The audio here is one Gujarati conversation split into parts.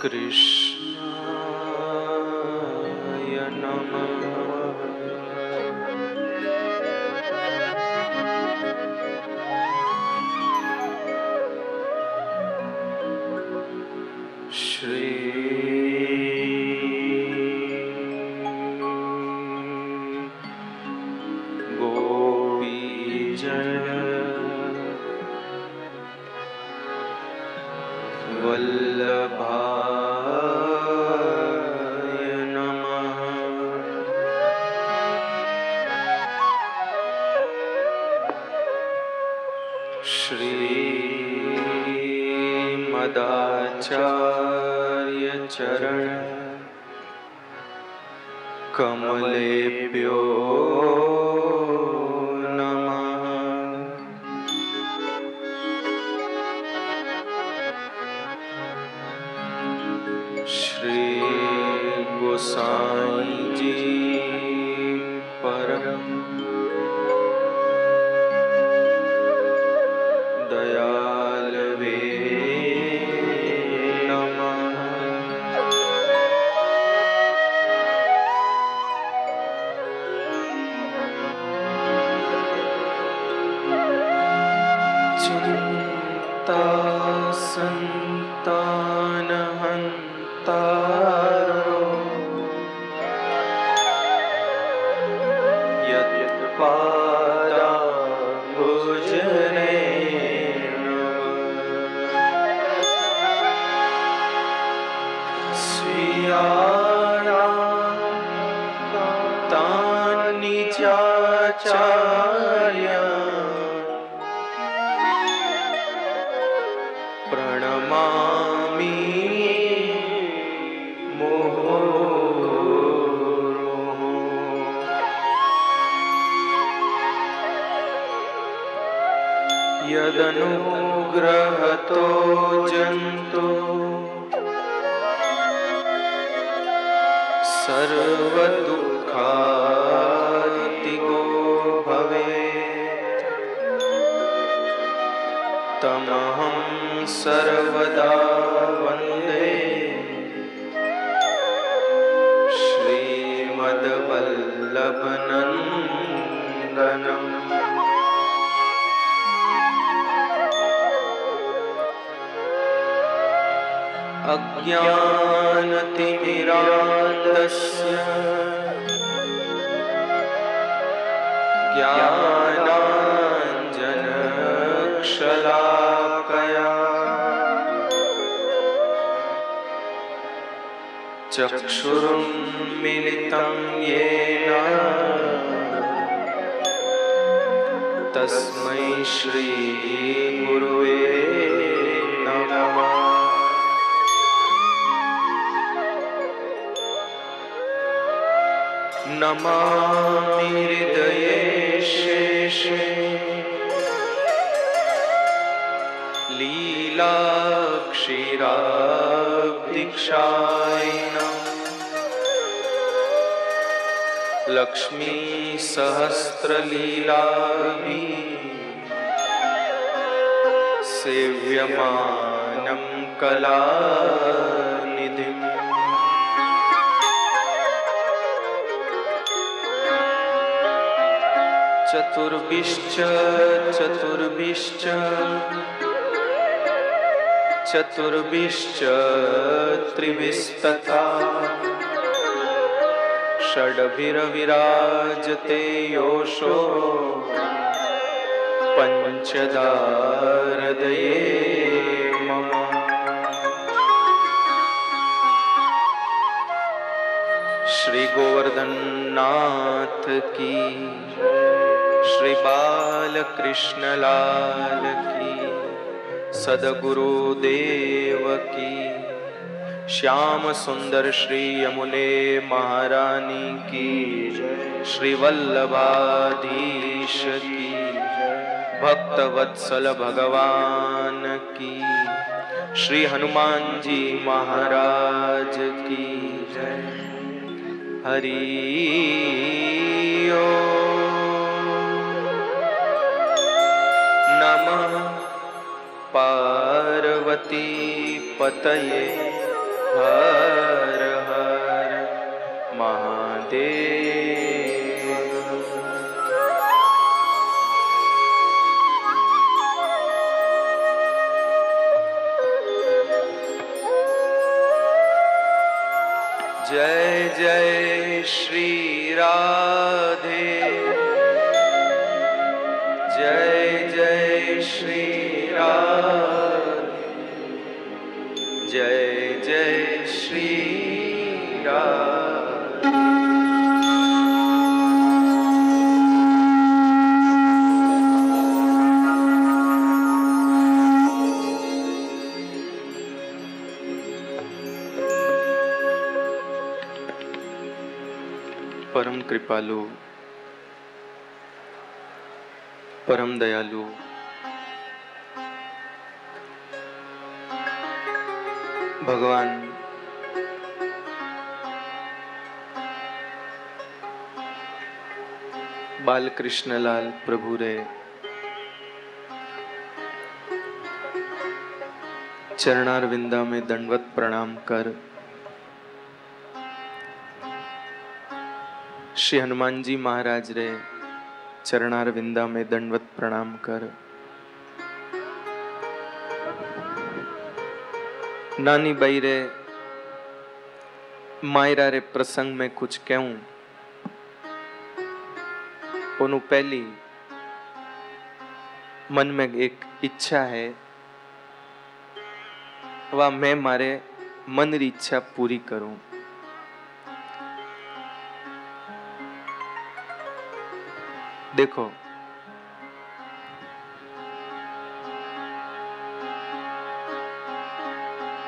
Krishna Namah Jai યદનુગ્રહતો જંતો. સર્વદુઃખાતિગો ભવે તમહં સર્વદા વંદે. શ્રીમદવલ્લભનંદનમ अज्ञानतिमिरान्दस्य ज्ञानाञ्जनशलाकया चक्षुरुन्मिलितं येन तस्मै श्रीगुरुवे नमामि हृदये शेषे लीलाक्षीराब्धिक्षायिनम् लक्ष्मी सहस्रलीलाभि सेव्यमानं कलानिधिम् चतुर्भिश्च चतुर्भिश्च चतुर्भिश्च त्रिभिस्तथा षड्भिरविराजते योषो पञ्चदा हृदये मम श्री गोवर्धन नाथ की શ્રી બાલકૃષ્ણલાલ કી સદગુરુ દેવ કી શ્યામ સુંદર શ્રી અમુલે મહારાની કી શ્રી વલ્લભાધીશ કી ભક્ત વત્સલ ભગવાન કી શ્રી હનુમાનજી મહારાજ કી જય હરિ નમઃ. પાર્વતી પતયે હર હર મહાદેવ. જય જય શ્રી રાધે. જય જય શ્રી જય જય શ્રી રાધે પરમ કૃપાલુ પરમ દયાલુ भगवान। बालकृष्णलाल प्रभु रे। चरणार विंदा में दंडवत प्रणाम कर। श्री हनुमान जी महाराज रे चरणार विंदा में दंडवत प्रणाम कर। नानी बाई रे मायरा रे प्रसंग में कुछ कहूं ओनु पहली मन में एक इच्छा है वा मैं मारे मन री इच्छा पूरी करूं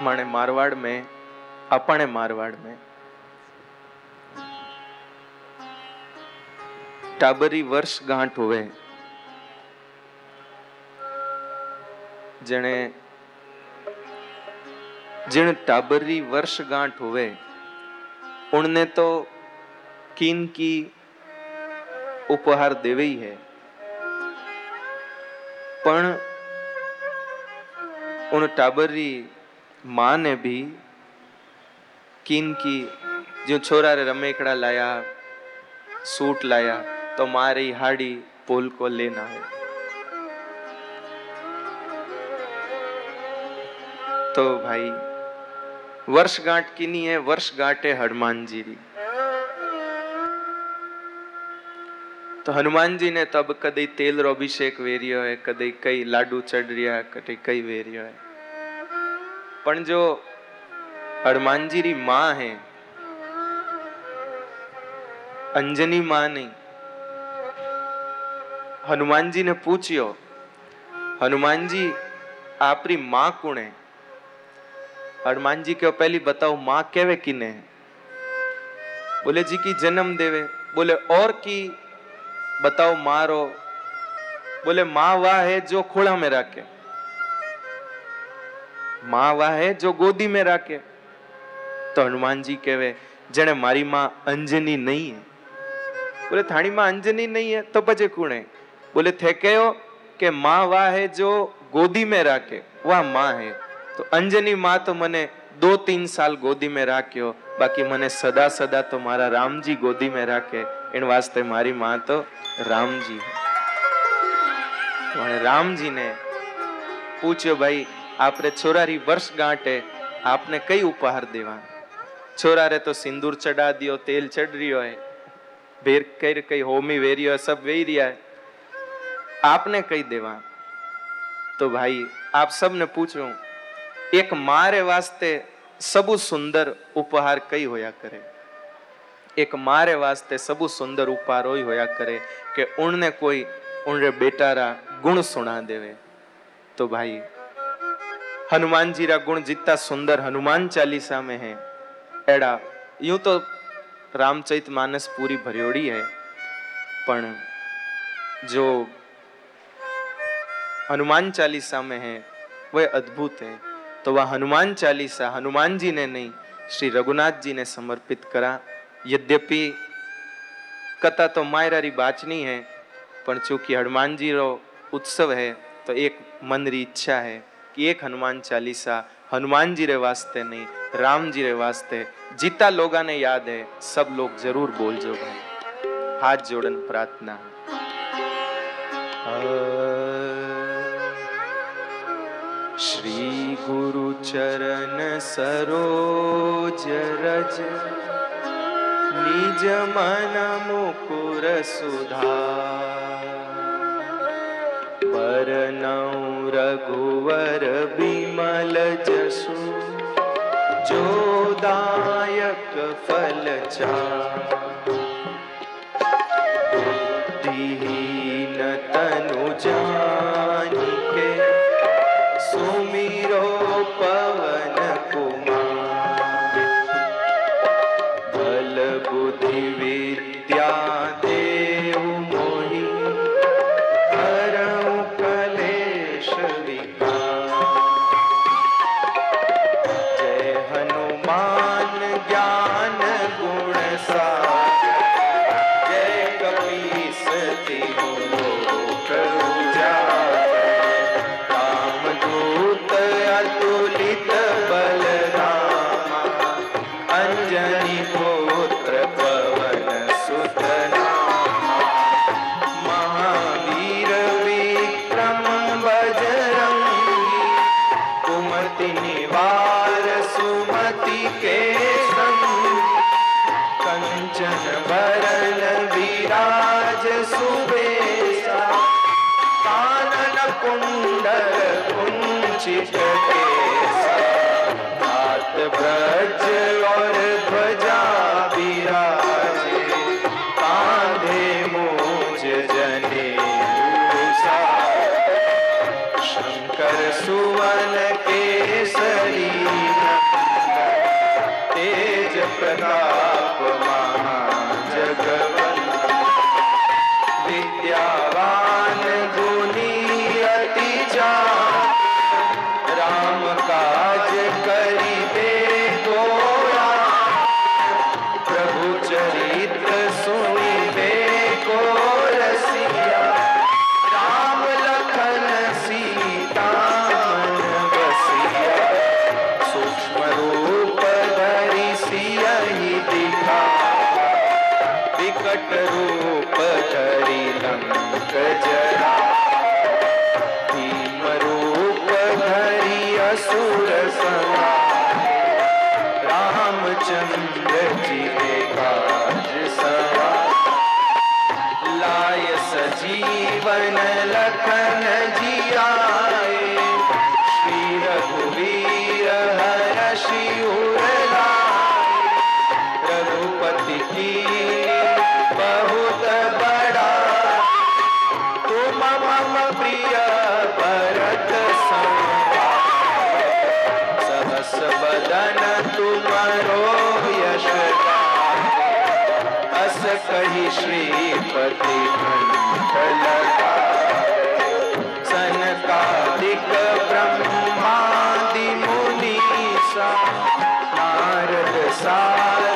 देखो माने मारवाड़ में अपने मारवाड़ में टाबरी वर्ष गांठ हुए जने जिन टाबरी वर्ष गांठ हुए उनने तो किन की उपहार देवे ही है पण उन टाबरी माँ ने भी किन की जो छोरा रे रमेकड़ा लाया सूट लाया तो मारी हाड़ी पोल को लेना है तो भाई વર્ષગાંઠ કીની હે વર્ષગાંઠ હે હનુમાન जी री તો હનુમાનજી ને તબ કદી તેલ રો અભિષેક વેર્યો હે કદી કઈ લાડુ ચડર્યા કદી કઈ વેર્યો હે પણ જો હનુમાનજી રી માં હે, અંજની માં નહીં. હનુમાનજીને પૂછ્યો, હનુમાનજી આપરી માં કોણે? હનુમાનજી કે પહેલી બતાવો, માં કેવે કિને બોલે, જી કી જન્મ દેવે. બોલે, ઓર કી? બતાવો, મારો. બોલે, માં વાહ હે, જો ખોળા મેં રાખે. માં વાહે જો ગોદી મેં રાખે? તો હનુમાનજી કહેવે, જેણે મારી માં અંજની નહીં બોલે થાળીમાં અંજની નહીં તો પછી કુણે? બોલે, થે કયો કે માં વાહે જો ગોદી મેં રાખે? વાહ, માં હે. તો અંજની માં તો મને દો તીન સાલ ગોદી મેં રાખ્યો, બાકી મને સદા સદા તો મારા રામજી ગોદી મેં રાખે. એન વાસ્તે મારી માં તો રામજી રામજીને પૂછ્યો, ભાઈ આપણે છોરારી વર્ષગાંઠે આપને કઈ ઉપહાર દેવા છોરારે તો સિંદૂર ચડા દો તેલ ચડરી હોય. ભેર કઈ કઈ હોમી વેરી હોય, સબ વેરી રહ્યા આપને કઈ દેવા તો ભાઈ, આપ સબને પૂછું, એક મારે વાસ્તે સબુ સુંદર ઉપહાર કઈ હોયા કરે? એક મારે વાસ્તે સબુ સુંદર ઉપહાર હોય હોયા કરે કે ઉણને કોઈ, ઉણરે બેટારા ગુણ સુણા દેવે? તો ભાઈ हनुमान जी रा गुण जितना सुंदर हनुमान चालीसा में है एड़ा यूं तो रामचरित मानस पूरी भरियोड़ी है पण जो हनुमान चालीसा में है वह अद्भुत है तो वह हनुमान चालीसा हनुमान जी ने नहीं श्री रघुनाथ जी ने समर्पित करा यद्यपि कथा तो मायरारी बाचनी है कि एक हनुमान चालीसा हनुमान जी रे वास्ते नहीं राम जी रे वास्ते जीता लोगा ने याद है सब लोग जरूर बोल जो भाई हाथ जोड़न प्रार्थना श्री गुरु चरण सरोज रज निज मन मुकुर सुधा હરનૌ રઘુવર બિમલ જસુ જોદાયક ફલ ચા બુદ્ધિહીન તનુ જા you. चित के साथ ब्रज और ध्वजा विराजे कांधे मोज जने शंकर सुवन केसरी तेज प्रकाश मम प्रिय भरत सहस बदन तुमरो यश अस कही श्रीपति सनकादिक ब्रह्मादि मुनि सा, नारद सा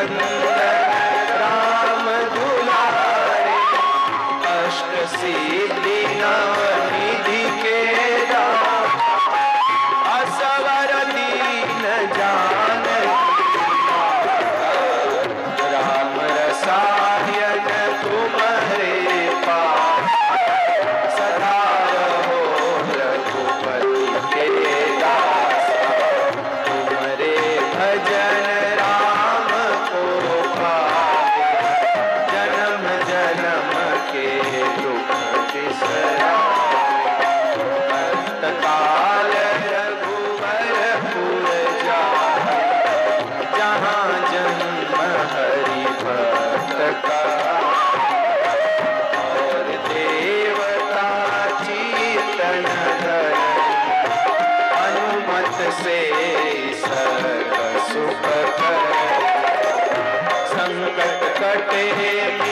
Hare कटे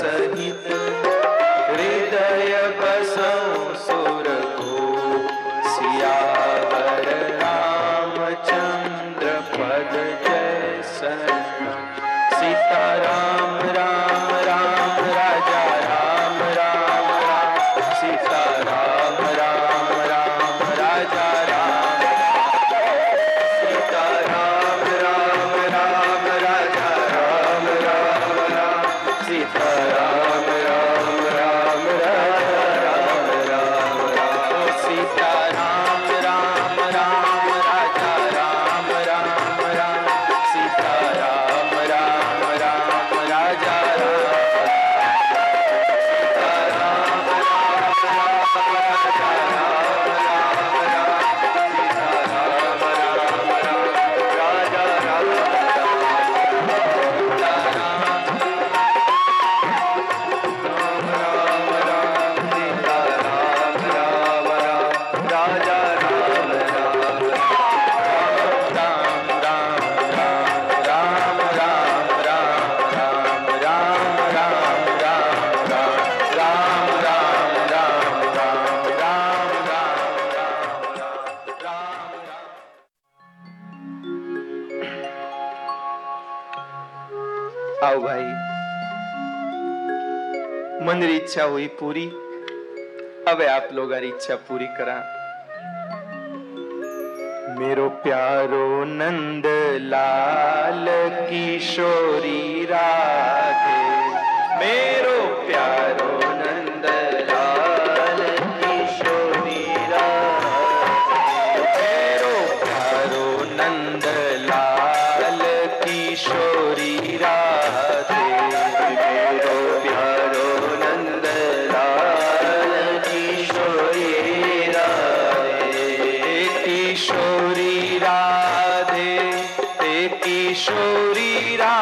सहित इच्छा हुई पूरी। अब आप लोग इच्छा पूरी करा। मेरो प्यारो नंद लाल किशोरी राधे। मेरो किशोरी रा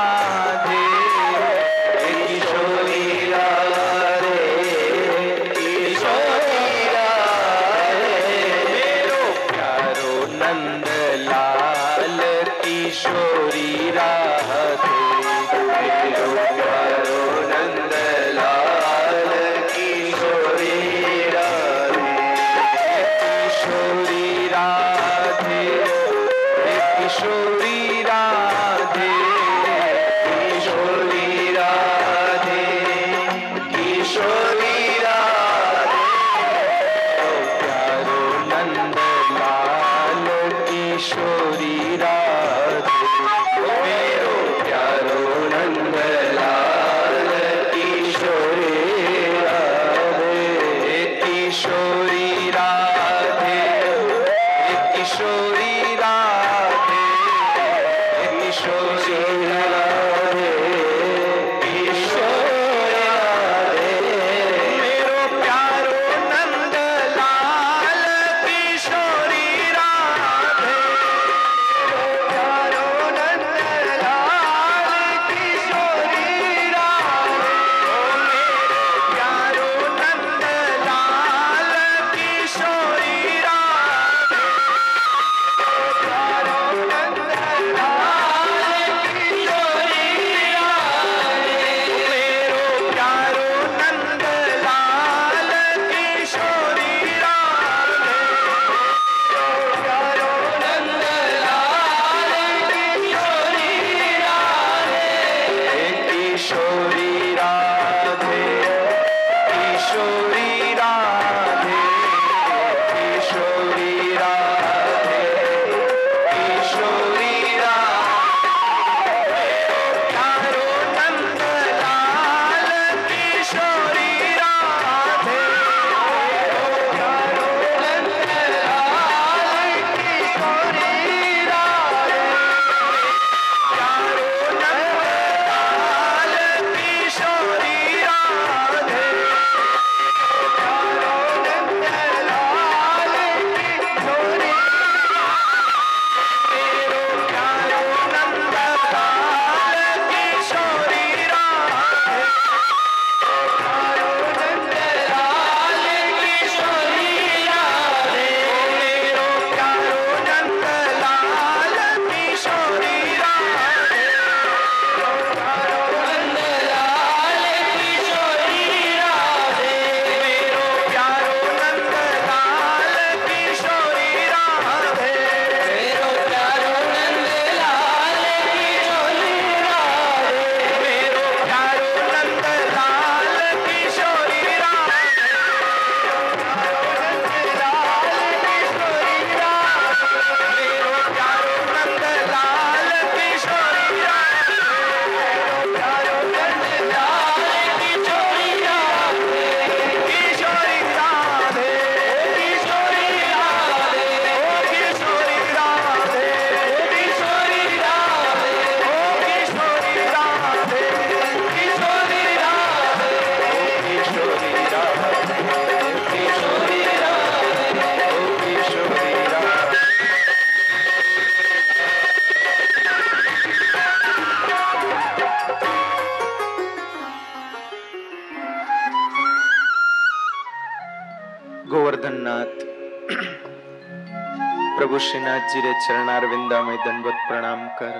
નાથજી રે ચરણાર વિંદામય દંડવત પ્રણામ કર.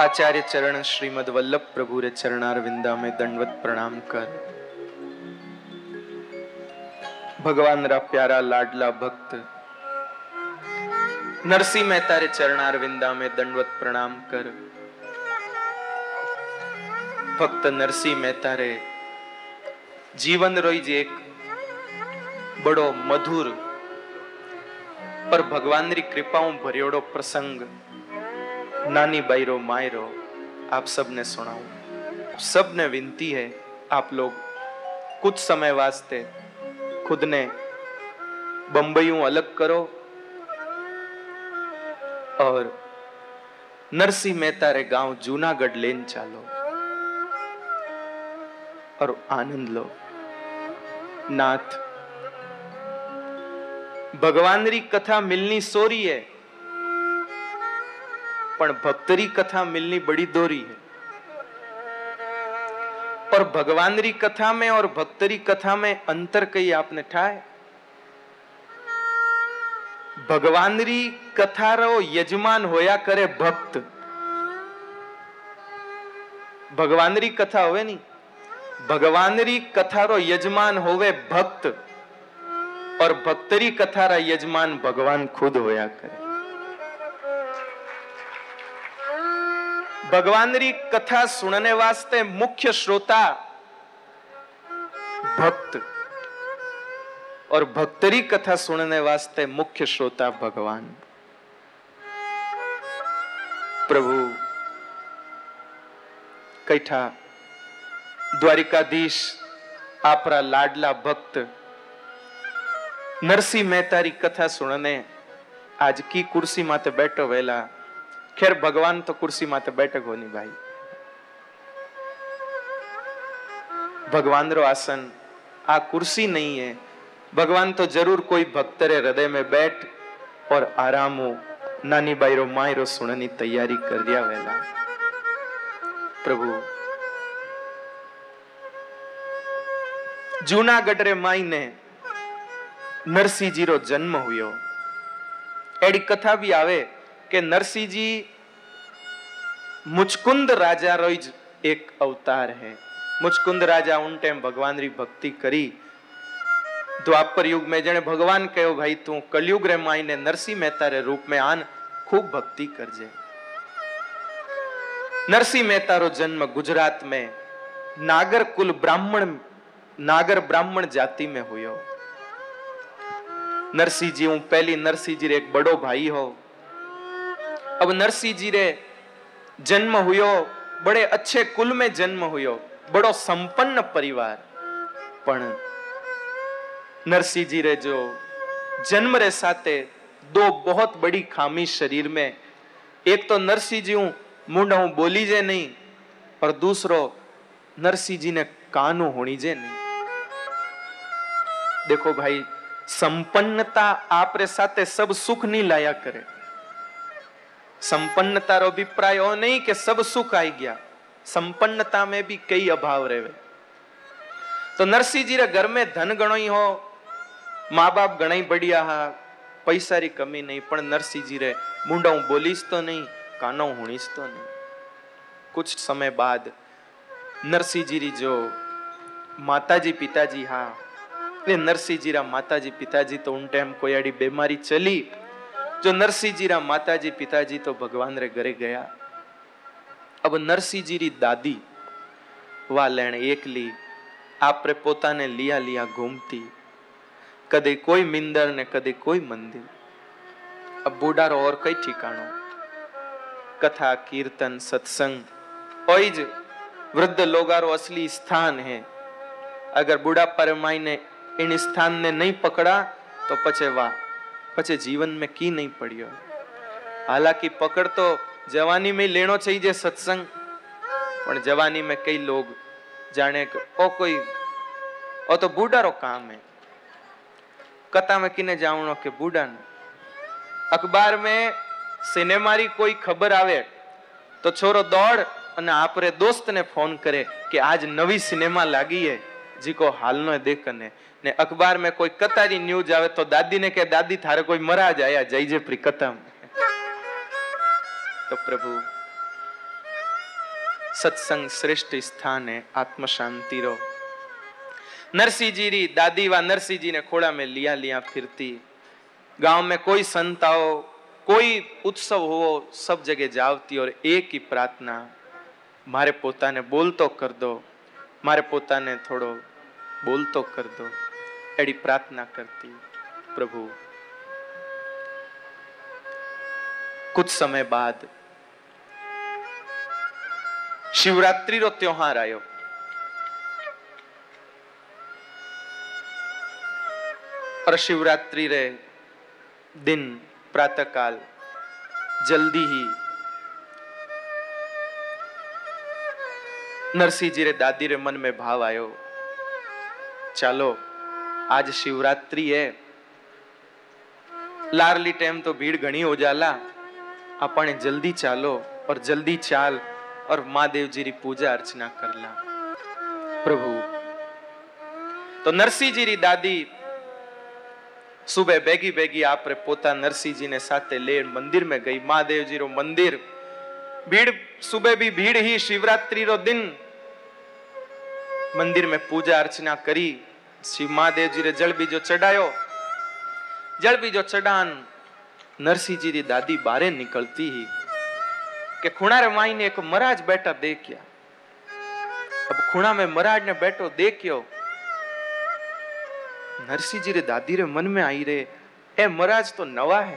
આચાર્ય ચરણ શ્રીમદ વલ્લભ પ્રભુ રે ચરણાર વિંદામય દંડવત પ્રણામ કર. ભગવાન રા પ્યારા લાડલા ભક્ત, નરસિંહ મહેતા રે ચરણાર વિંદામે દંડવત પ્રણામ કર. ભક્ત નરસિંહ મહેતા રે જીવન રોઈ જે એક બડો મધુર પર ભગવાનની કૃપા હું ભર્યોડો પ્રસંગ નાની બાયરો માયરો आप सबने सुनाऊं सबने विनती है आप लोग कुछ समय वास्ते खुद ने बम्बईयों अलग करो और नरसिंह मेहता रे गांव जूनागढ़ लेन चालो और आनंद लो नाथ ભગવાનરી કથા મિલની સોરી હે, પણ ભક્તરી કથા મિલની બડી દોરી હે. और भगवानरी कथा में और भक्तरी कथा में अंतर कही आपने ठाए ભગવાનરી કથા રો યજમાન હોયા કરે ભક્ત. ભગવાનરી કથા હોવે ની ભગવાનરી કથા રો યજમાન હોવે ભક્ત. और भक्तरी कथा रा यजमान भगवान खुद होया करे भगवान री कथा सुनने वास्ते मुख्य श्रोता भक्त और भक्तरी कथा सुनने वास्ते मुख्य श्रोता भगवान प्रभु कैठा द्वारिकाधीश आपरा लाडला भक्त નરસિંહ મહેતારી કથા સુણને આજ કી કુર્સી માથે બેઠો વેલા. ખેર ભગવાન તો કુર્સી માથે બેઠક હોની ભાઈ. ભગવાન રો આસન, આ કુર્સી નહીં હે ભગવાન તો જરૂર કોઈ ભક્ત રે હૃદય મેં બેઠ ઓર આરામો નાની બાઈરો માયરો સુણની તૈયારી કર્યા વેલા. પ્રભુ જૂનાગઢ રે માઈને નરસિંહજીનો જન્મ હુયો. એડી કથા બી આવે કે નરસિંહજી મુચકુંદ રાજા રોઈ જ એક અવતાર હે. મુચકુંદ રાજા ઉન ટાઈમ ભગવાન રી ભક્તિ કરી. દ્વાપર યુગ મેં જેને ભગવાન કહ્યો, ભાઈ, તું કલયુગ રે માઈને નરસિંહ મહેતા રે રૂપ મેં આન ખૂબ ભક્તિ કરજે. નરસિંહ મહેતારો જન્મ ગુજરાત મેં. નાગર કુલ બ્રાહ્મણ, નાગર બ્રાહ્મણ જાતિ મેં હુયો. नरसिंह जी हूं पहली नरसिंह जी रे एक बड़ो भाई हो अब नरसिंह जी रे जन्म हुयो बड़े अच्छे कुल में जन्म हुयो बड़ो संपन्न परिवार पण नरसिंह जी रे जो जन्म रे साथे दो बहुत बड़ी खामी शरीर में एक तो नरसिंह जी हूं मुंडा हूं बोली जे नहीं और दूसरो नरसिंह जी ने कानू होनी जे नहीं देखो भाई संपन्नता आप रे साथे सब सुख नहीं लाया करे संपन्नता रो अभिप्राय हो नहीं कि सब सुख आई गया संपन्नता में भी कई अभाव रहे तो नरसिंह जी रे घर में धन गणो ही हो माँ बाप गणाई बढ़िया हा पैसा री कमी नहीं पण नरसिंह जी रे मुंडा हूं बोलीस तो नहीं कानो हुणीस तो नहीं कुछ समय बाद नरसिंह जी री जो माताजी पिताजी हा એ નરસિંહજીરા માતાજી પિતાજી તો ઉન ટાઈમ કોયાડી બીમારી ચલી. જો નરસિંહજીરા માતાજી પિતાજી તો ભગવાન રે ઘરે ગયા. અબ નરસિંહજીરી દાદી વા લેણ એકલી આપરે પોતાને લિયા લિયા ઘૂમતી. કદી કોઈ મિંદર ને કદી કોઈ મંદિર. અબ બુડારો ઓર કઈ ઠિકાણો? કથા, કીર્તન, સત્સંગ. ઓઈ જ વૃદ્ધ લોગારો અસલી સ્થાન હે. અગર બુઢા પરમાઈને એની સ્થાનને નહીં પકડા, તો પછી વાહ. પછી જીવન મેં કી નહીં પડ્યો. હાલાકી પકડતો જવાની મેં લેણો છે જે સત્સંગ. પણ જવાની મેં કઈ લોગ જાણે કે ઓ કોઈ, ઓ તો બુડારો કામ હે. કતા મેં કિને જાવણો કે બુડાને. અખબાર મેં સિનેમારી કોઈ ખબર આવે, તો છોરો દોડ અને આપરે દોસ્તને ફોન કરે કે આજ નવી સિનેમા લાગી હે. जी को हाल नो देख कने ने अखबार में कोई कथा री न्यूज आवे तो दादी ने कहे दादी थारे कोई मरा जाया जय जय प्री कथा तो प्रभु सत्संग श्रेष्ठ स्थान है आत्म शांति रो नरसिंह जी री दादी व नरसिंह जी ने खोड़ा में लिया लिया फिरती गांव में कोई संत आओ कोई उत्सव हो सब जगह जावती और एक ही प्रार्थना मारे पोता ने बोल तो कर दो મારે પોતાને થોડો બોલતો કર દો એડી પ્રાર્થના કરતી પ્રભુ कुछ समय बाद शिवरात्रि रो त्योहार आयो और शिवरात्रि रे दिन प्रातः काल जल्दी ही નરસિંહજી રે, દાદી રે, મન મેં ભાવ આવ્યો ચાલો, આજ શિવરાત્રી એ લારલી ટેમ તો ભીડ ઘણી ઓજાલા. આપણે જલ્દી ચાલો ઓર જલ્દી ચાલ ઓર મહાદેવજી રી પૂજા અર્ચના કરલા. પ્રભુ, તો નરસિંહજી રી દાદી સુબે બેગી બેગી આપણે પોતા નરસિંહજીને સાથે લે મંદિર મેં ગઈ. મહાદેવજી રો મંદિર, ભીડ, સુબે ભી ભીડ હી શિવરાત્રી રો દિન. મંદિર में પૂજા અર્ચના કરી. શ્રી મહાદેવજીને જળ બીજો ચડાયો. જળ બીજો ચડાન નરસિંહજીની દાદી બારે નીકળતી કે ખૂણા રે માઈને એક મરાજ બેઠા દેખ્યા. અબ ખૂણા મેં મરાજ ને બેઠો દેખ્યો. નરસિંહજી રે દાદી રે મન મેં આવી રે એ મરાજ, તો નવા હે.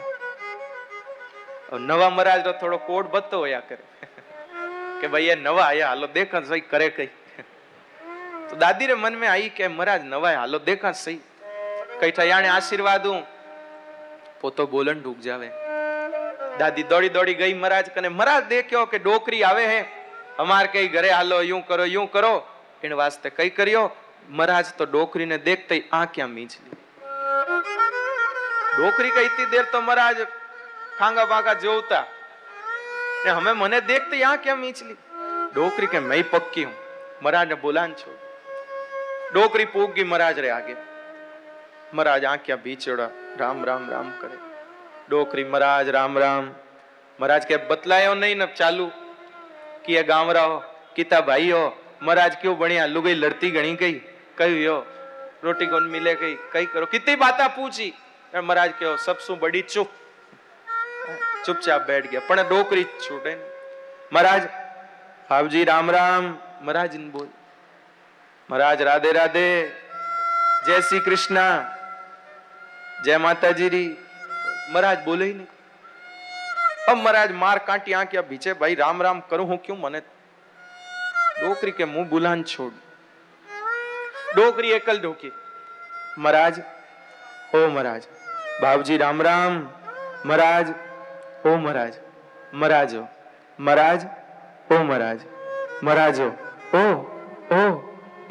નવા મહારાજ નો થોડો કોડ બતો હોયા કરે. કે ભાઈ, એ નવા આયા, હાલો દેખ કઈ કરે કઈ. તો દાદી રે મન મેં આવી કે મહારાજ નવાય, હાલો દેખા સહી. કઈ ઠયાણે આશીર્વાદ હું. પોતો બોલન ઢૂક જાવે. દાદી દોડી દોડી ગઈ મહારાજ કને મહારાજ દેખ્યો કે ડોકરી આવે હે? અમાર કઈ ઘરે હાલો, યું કરો યું કરો. એને વાસ્તે કઈ કર્યો મહારાજ તો ડોકરીને દેખતા આ ક્યાં મીંચલી ડોકરી કઈ તી દેર તો મહારાજ ખાંગા બાંગા જોવતા. ને હમે મને દેખતી આ ક્યાં મીંચલી ડોકરી કે મેં પક્કી હું. મહારાજને બોલાન છું. ડોકરી પૂગી મહારાજ રે આગે. મહારાજ આંખ્યા ભીચડા રામ રામ રામ કરે. ડોકરી મહારાજ રામ રામ. મહારાજ કે બતલાયો નહીં ને ચાલુ. કે ગામરાઓ, કીતા ભાઈઓ મહારાજ ક્यों ભણ્યા, લુગઈ લડતી ગણી ગઈ? કહ્યું, યો, રોટી કોન મિલે ગઈ? કઈ કરો? કિતની બાતા પૂછી. મહારાજ કહ્યો સબ શું બડી ચૂપ. ચૂપચાપ બેઠ ગયા. પણ ડોકરી છૂટે મહારાજ હાવજી રામ રામ. મહારાજ બોલ. મહારાજ, રાધે રાધે. જય શ્રી કૃષ્ણ. જય માતાજી રી મહારાજ, બોલે નહીં. અમ મહારાજ, માર કાંટી આંકી ભીચે. ભાઈ, રામ રામ કરું હું કયું મને? ડોકરી કે મું બુલાન છોડ? ડોકરી એકલ ઢોકી. મહારાજ, હો મહારાજ. બાપજી, રામ રામ. મહારાજ, હો મહારાજ. મહારાજો. મહારાજ, હો મહારાજ. મહારાજો ઓ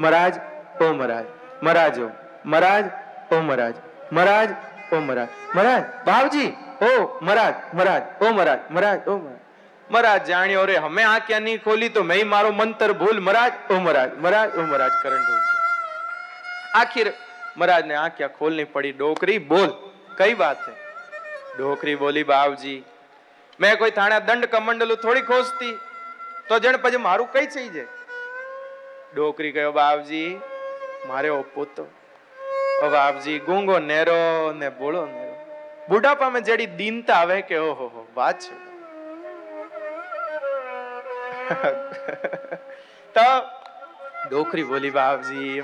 મહારાજ, ઓ મહારાજ. મહારાજો, મહારાજ, ઓ મહારાજ. મહારાજ, ઓ મહારાજ. મહારાજ બાપજી ઓ મહારાજ મહારાજ, ઓ મહારાજ મહારાજ, ઓ મહારાજ. જાણ્યો રે હમે આ ક્યાં નહીં ખોલી તો મેં મારો મંતર ભૂલ. મહારાજ, ઓ મહારાજ મહારાજ, ઓ મહારાજ કરંટ આખીર મહારાજને આ ક્યાં ખોલની પડી. ડોકરી, બોલ. કઈ વાત છે? ડોકરી બોલી, બાવજી, મેં કોઈ થાણા દંડ કમંડલું થોડી ખોસતી. તો જણ પછી મારું કઈ થઈ જાય? ડોકરી કયો બાપજી, મારે ઓ પોતો ઓ બાપજી, ગુંગો નેરો ને બોળો નેરો. બુઢાપામાં જેડી દીનતા આવે કે, ઓહો, હો, વાત છે. તો ડોકરી બોલી, બાપજી